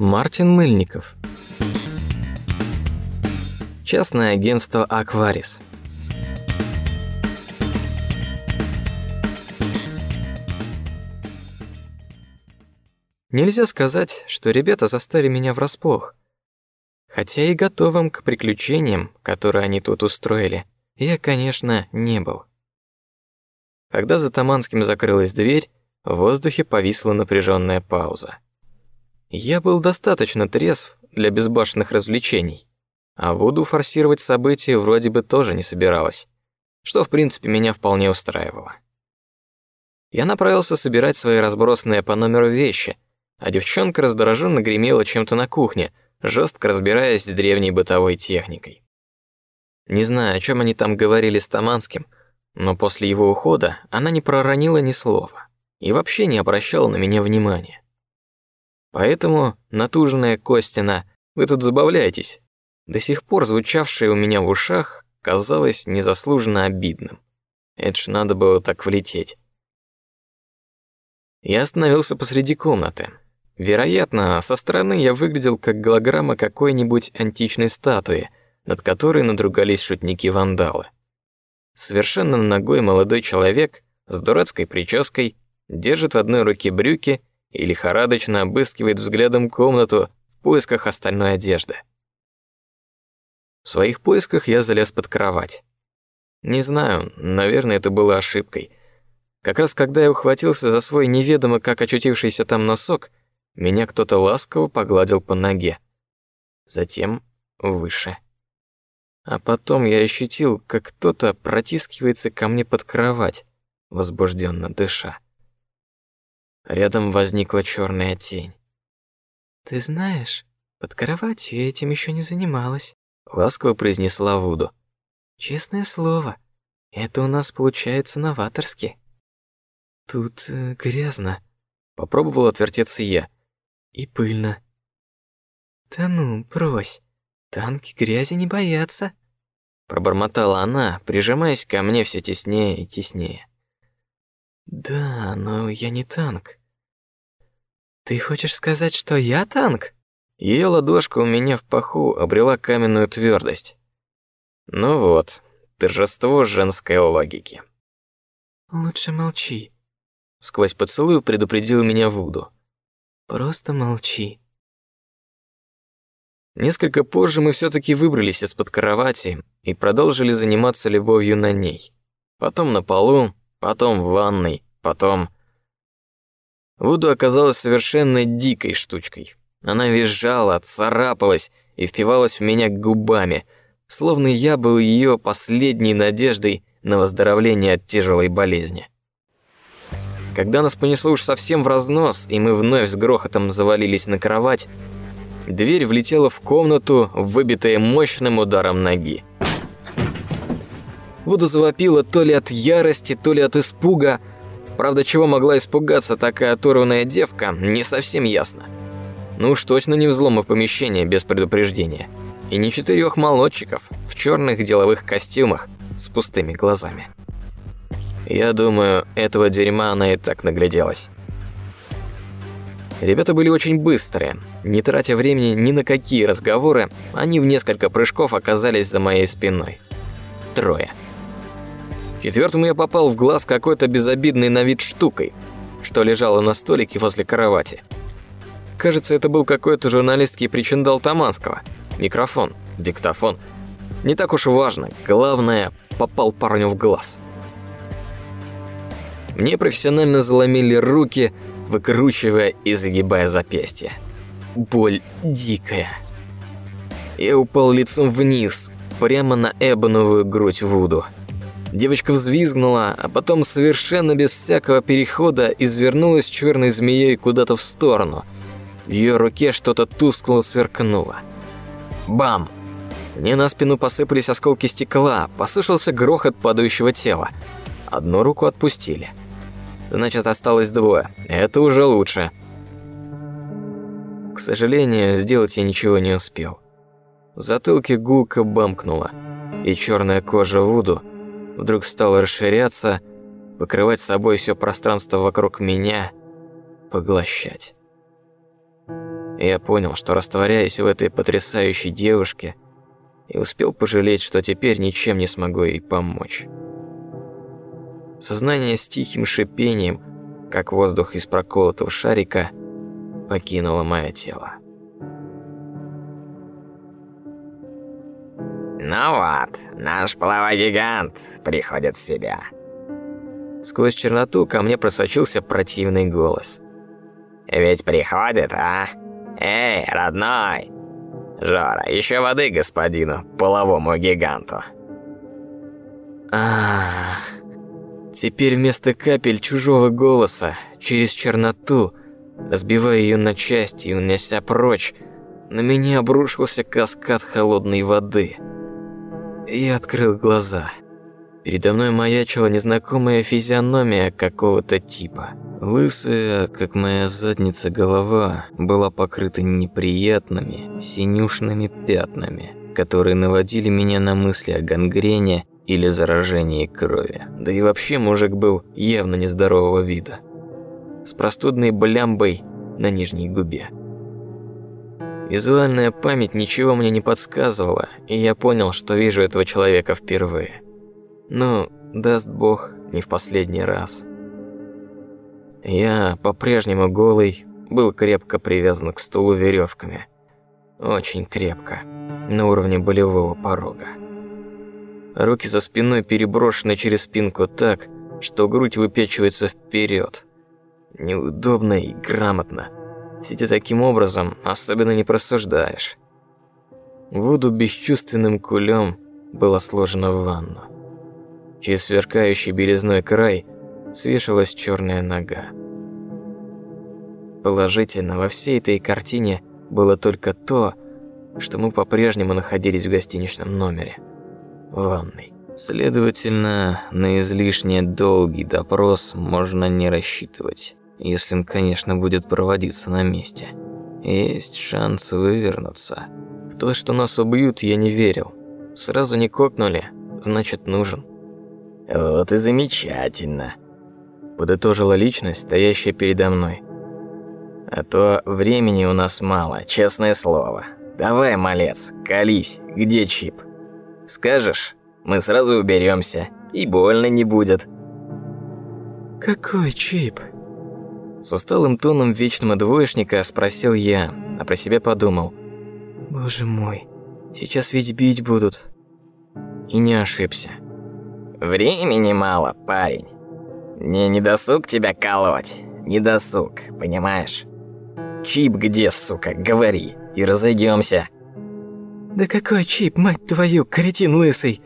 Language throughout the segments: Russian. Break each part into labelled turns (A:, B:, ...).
A: Мартин Мыльников. Частное агентство Акварис. Нельзя сказать, что ребята застали меня врасплох. Хотя и готовым к приключениям, которые они тут устроили, я, конечно, не был. Когда за Таманским закрылась дверь, в воздухе повисла напряженная пауза. Я был достаточно трезв для безбашенных развлечений, а Вуду форсировать события вроде бы тоже не собиралась, что в принципе меня вполне устраивало. Я направился собирать свои разбросанные по номеру вещи, а девчонка раздраженно гремела чем-то на кухне, жестко разбираясь с древней бытовой техникой. Не знаю, о чем они там говорили с Таманским, но после его ухода она не проронила ни слова и вообще не обращала на меня внимания. Поэтому, натужная Костина, вы тут забавляетесь. До сих пор звучавшее у меня в ушах казалось незаслуженно обидным. Это ж надо было так влететь. Я остановился посреди комнаты. Вероятно, со стороны я выглядел как голограмма какой-нибудь античной статуи, над которой надругались шутники-вандалы. Совершенно ногой молодой человек с дурацкой прической держит в одной руке брюки и лихорадочно обыскивает взглядом комнату в поисках остальной одежды. В своих поисках я залез под кровать. Не знаю, наверное, это было ошибкой. Как раз когда я ухватился за свой неведомо как очутившийся там носок, меня кто-то ласково погладил по ноге. Затем выше. А потом я ощутил, как кто-то протискивается ко мне под кровать, возбужденно дыша. Рядом возникла черная тень.
B: Ты знаешь, под кроватью я этим еще не занималась.
A: Ласково произнесла Вуду.
B: Честное слово, это у нас получается новаторски.
A: Тут э, грязно. Попробовал отвертеться я. И пыльно.
B: Да ну, брось. Танки грязи не боятся.
A: Пробормотала она, прижимаясь ко мне все теснее и теснее.
B: Да, но я не танк. Ты хочешь сказать, что я танк?
A: Ее ладошка у меня в паху обрела каменную твердость. Ну вот, торжество женской логики.
B: Лучше молчи.
A: Сквозь поцелуй предупредил меня Вуду.
B: Просто молчи.
A: Несколько позже мы все-таки выбрались из-под кровати и продолжили заниматься любовью на ней. Потом на полу, потом в ванной, потом Вуду оказалась совершенно дикой штучкой. Она визжала, царапалась и впивалась в меня губами, словно я был ее последней надеждой на выздоровление от тяжелой болезни. Когда нас понесло уж совсем в разнос, и мы вновь с грохотом завалились на кровать, дверь влетела в комнату, выбитая мощным ударом ноги. Вуду завопила то ли от ярости, то ли от испуга, Правда, чего могла испугаться такая оторванная девка, не совсем ясно. Ну уж точно не взлома помещения без предупреждения. И не четырех молодчиков в черных деловых костюмах с пустыми глазами. Я думаю, этого дерьма она и так нагляделась. Ребята были очень быстрые. Не тратя времени ни на какие разговоры, они в несколько прыжков оказались за моей спиной. Трое. Четвертому я попал в глаз какой-то безобидной на вид штукой, что лежало на столике возле кровати. Кажется, это был какой-то журналистский причиндал Таманского. Микрофон, диктофон. Не так уж важно, главное, попал парню в глаз. Мне профессионально заломили руки, выкручивая и загибая запястья. Боль дикая. Я упал лицом вниз, прямо на эбоновую грудь Вуду. Девочка взвизгнула, а потом совершенно без всякого перехода извернулась черной змеей куда-то в сторону. В ее руке что-то тускло сверкнуло. Бам! Мне на спину посыпались осколки стекла, послышался грохот падающего тела. Одну руку отпустили. Значит, осталось двое. Это уже лучше. К сожалению, сделать я ничего не успел. В затылке гулко бамкнуло, и черная кожа Вуду вдруг стал расширяться, покрывать собой все пространство вокруг меня, поглощать. Я понял, что растворяясь в этой потрясающей девушке, и успел пожалеть, что теперь ничем не смогу ей помочь. Сознание с тихим шипением, как воздух из проколотого шарика, покинуло мое тело.
C: Ну вот, наш половой гигант приходит в себя.
A: Сквозь черноту ко мне просочился противный голос.
C: Ведь приходит, а? Эй, родной! Жора, еще воды господину, половому гиганту.
A: А, теперь вместо капель чужого голоса через черноту, разбивая ее на части и унося прочь, на меня обрушился каскад холодной воды. Я открыл глаза. Передо мной маячила незнакомая физиономия какого-то типа. Лысая, как моя задница голова, была покрыта неприятными синюшными пятнами, которые наводили меня на мысли о гангрене или заражении крови. Да и вообще мужик был явно нездорового вида. С простудной блямбой на нижней губе. Визуальная память ничего мне не подсказывала, и я понял, что вижу этого человека впервые. Ну, даст бог, не в последний раз. Я, по-прежнему голый, был крепко привязан к стулу веревками. Очень крепко, на уровне болевого порога. Руки за спиной переброшены через спинку так, что грудь выпечивается вперед. Неудобно и грамотно. Сидя таким образом, особенно не просуждаешь. Воду бесчувственным кулем было сложено в ванну. Через сверкающий белизной край – свешалась черная нога. Положительно во всей этой картине было только то, что мы по-прежнему находились в гостиничном номере, в ванной. Следовательно, на излишне долгий допрос можно не рассчитывать, если он, конечно, будет проводиться на месте. Есть шанс вывернуться. В то, что нас убьют, я не верил. Сразу не кокнули, значит, нужен.
C: Вот и замечательно
A: подытожила личность, стоящая передо мной.
C: А то времени у нас мало, честное слово. Давай, малец, колись, где чип? Скажешь, мы сразу уберемся, и больно не будет.
B: Какой чип?
A: С усталым тоном вечного двоечника спросил я, а про себя подумал.
B: Боже мой, сейчас ведь бить будут.
A: И не ошибся.
C: Времени мало, парень. Мне не досуг тебя колоть. Не досуг, понимаешь? Чип где, сука, говори, и разойдемся.
B: Да какой чип, мать твою, кретин лысый,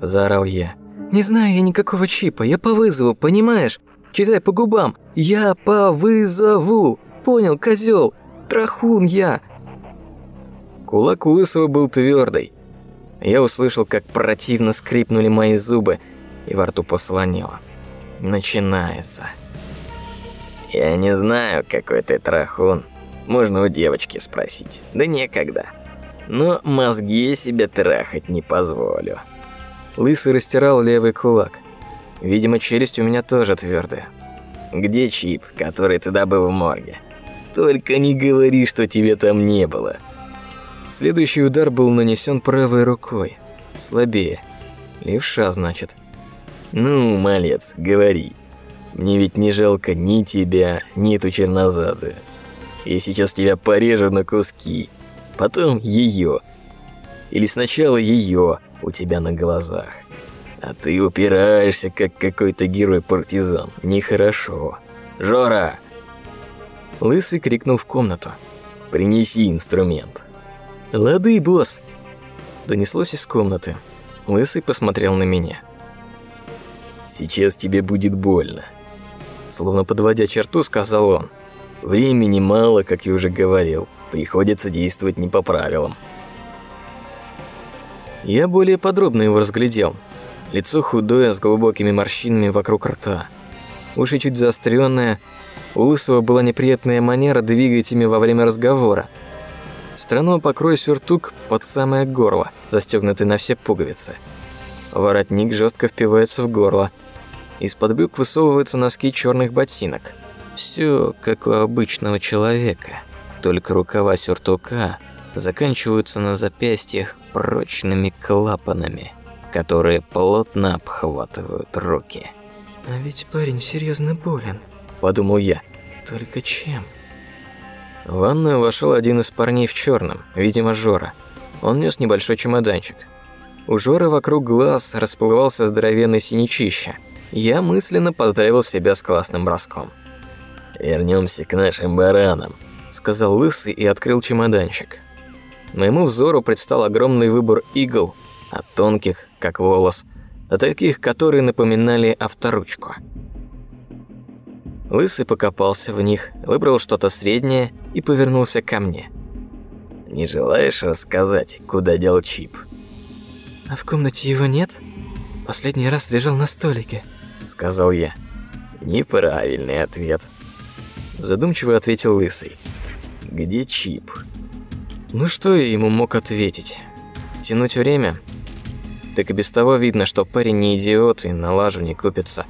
A: заорал я.
B: Не знаю я никакого чипа, я по вызову, понимаешь? Читай по губам. Я по вызову. Понял, козел? Трахун я.
A: Кулак у Лысого был твердый. Я услышал, как противно скрипнули мои зубы, и во рту послонило начинается. Я не знаю, какой ты трахун. Можно у девочки спросить. Да некогда. Но мозги себе трахать не позволю. Лысый растирал левый кулак. Видимо, челюсть у меня тоже твердая. Где чип, который ты добыл в морге? Только не говори, что тебе там не было. Следующий удар был нанесен правой рукой, слабее. Левша, значит. Ну, малец, говори. Мне ведь не жалко ни тебя, ни эту чернозадую. Я сейчас тебя порежу на куски, потом ее. Или сначала ее у тебя на глазах. А ты упираешься, как какой-то герой-партизан. Нехорошо. Жора! Лысый крикнул в комнату. Принеси инструмент. Лады, босс. Донеслось из комнаты. Лысый посмотрел на меня. Сейчас тебе будет больно. Словно подводя черту, сказал он. Времени мало, как я уже говорил. Приходится действовать не по правилам. Я более подробно его разглядел. Лицо худое, с глубокими морщинами вокруг рта. Уши чуть заостренные. У Лысого была неприятная манера двигать ими во время разговора. Страну покрой сюртук под самое горло, застегнутый на все пуговицы. Воротник жестко впивается в горло, из-под брюк высовываются носки черных ботинок. Все как у обычного человека, только рукава сюртука заканчиваются на запястьях прочными клапанами, которые плотно обхватывают руки.
B: А ведь парень серьезно болен,
A: подумал я.
B: Только чем?
A: В ванную вошел один из парней в черном, видимо, Жора. Он нес небольшой чемоданчик. У Жоры вокруг глаз расплывался здоровенный синячище. Я мысленно поздравил себя с классным броском.
C: Вернемся к нашим баранам,
A: сказал лысый и открыл чемоданчик. Моему взору предстал огромный выбор игл, от тонких, как волос, до таких, которые напоминали авторучку. Лысый покопался в них, выбрал что-то среднее и повернулся ко мне.
C: Не желаешь рассказать, куда дел чип?
B: А в комнате его нет? Последний раз лежал на столике,
A: сказал я.
C: Неправильный ответ.
A: Задумчиво ответил лысый.
C: Где чип?
A: Ну что я ему мог ответить? Тянуть время? Так и без того видно, что парень не идиот и на лажу не купится.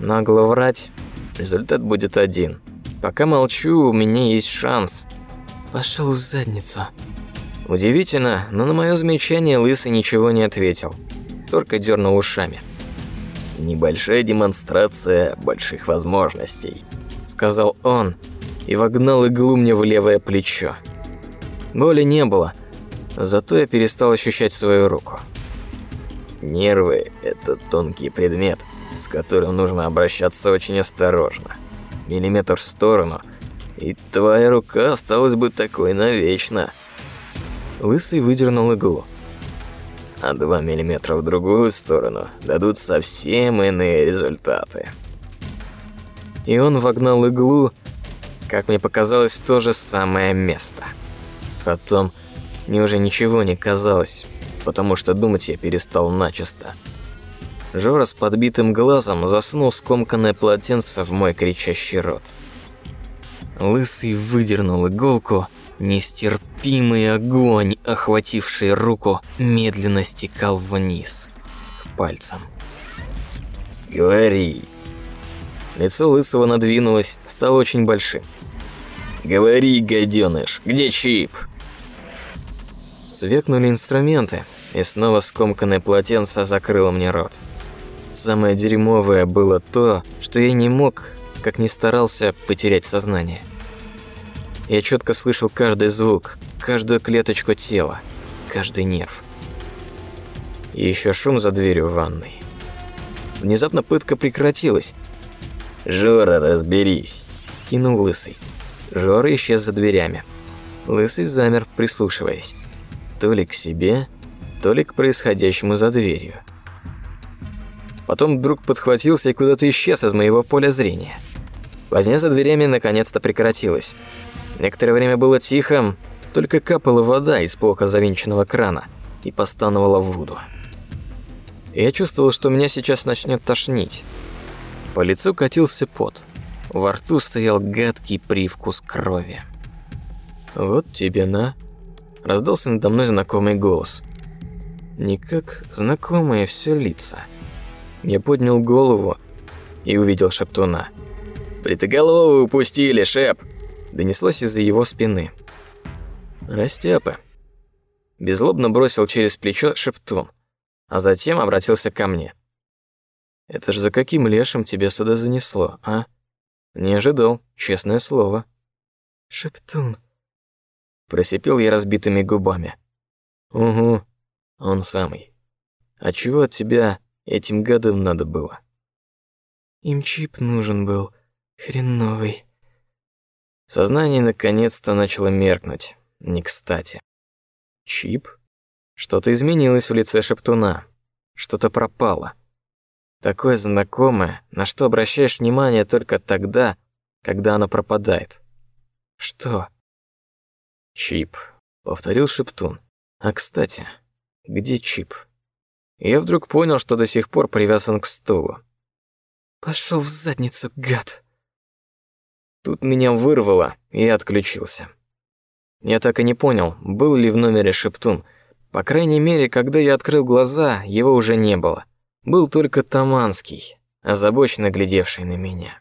A: Нагло врать Результат будет один. Пока молчу, у меня есть шанс.
B: Пошел в задницу.
A: Удивительно, но на мое замечание лысый ничего не ответил, только дернул ушами.
C: Небольшая демонстрация больших возможностей,
A: сказал он и вогнал иглу мне в левое плечо. Боли не было, зато я перестал ощущать свою руку.
C: Нервы – это тонкий предмет, с которым нужно обращаться очень осторожно. Миллиметр в сторону, и твоя рука осталась бы такой навечно.
A: Лысый выдернул иглу.
C: А два миллиметра в другую сторону дадут совсем иные результаты.
A: И он вогнал иглу, как мне показалось, в то же самое место. Потом мне уже ничего не казалось, потому что думать я перестал начисто. Жора с подбитым глазом засунул скомканное полотенце в мой кричащий рот. Лысый выдернул иголку, нестерпимый огонь, охвативший руку, медленно стекал вниз, к пальцам.
C: «Говори!»
A: Лицо Лысого надвинулось, стало очень большим.
C: «Говори, гаденыш, где чип?»
A: Звякнули инструменты, и снова скомканное полотенце закрыло мне рот. Самое дерьмовое было то, что я не мог, как ни старался, потерять сознание. Я четко слышал каждый звук, каждую клеточку тела, каждый нерв. И еще шум за дверью в ванной. Внезапно пытка прекратилась.
C: «Жора, разберись!»
A: – кинул Лысый. Жора исчез за дверями. Лысый замер, прислушиваясь. То ли к себе, то ли к происходящему за дверью. Потом вдруг подхватился и куда-то исчез из моего поля зрения. Возня за дверями наконец-то прекратилась. Некоторое время было тихо, только капала вода из плохо завинченного крана и постановала в воду. Я чувствовал, что меня сейчас начнет тошнить. По лицу катился пот. Во рту стоял гадкий привкус крови. «Вот тебе на!» Раздался надо мной знакомый голос. Никак знакомые все лица. Я поднял голову и увидел Шептуна.
C: «Бритоголовый упустили, Шеп!»
A: Донеслось из-за его спины. «Растяпы!» Безлобно бросил через плечо Шептун, а затем обратился ко мне. «Это ж за каким лешим тебя сюда занесло, а? Не ожидал, честное слово».
B: «Шептун!»
A: Просипел я разбитыми губами. «Угу, он самый. А чего от тебя Этим гадам надо было.
B: Им чип нужен был, хреновый.
A: Сознание наконец-то начало меркнуть, не кстати. Чип? Что-то изменилось в лице Шептуна, что-то пропало. Такое знакомое, на что обращаешь внимание только тогда, когда оно пропадает. Что? Чип, повторил Шептун. А кстати, где чип? Я вдруг понял, что до сих пор привязан к стулу.
B: Пошел в задницу, гад.
A: Тут меня вырвало, и отключился. Я так и не понял, был ли в номере Шептун. По крайней мере, когда я открыл глаза, его уже не было. Был только Таманский, озабоченно глядевший на меня.